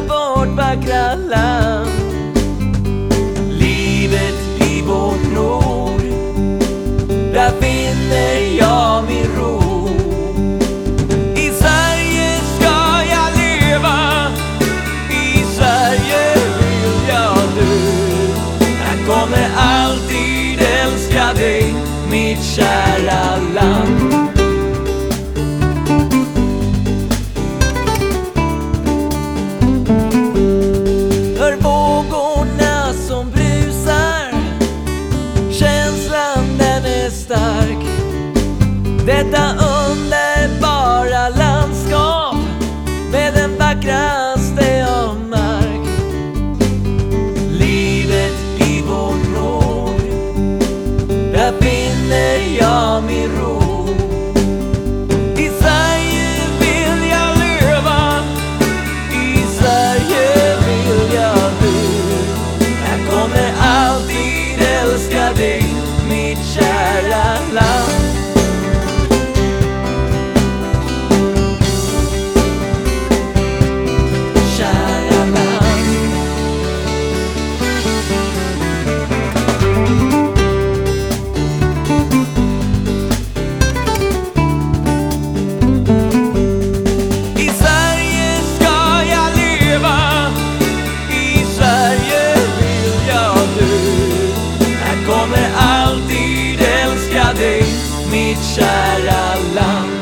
vårt vackra land. Livet i vårt nord, där finner jag min ro. I Sverige ska jag leva, i Sverige vill jag dö. Jag kommer alltid älska dig, mitt kära land. stark. Detta mitt kära land.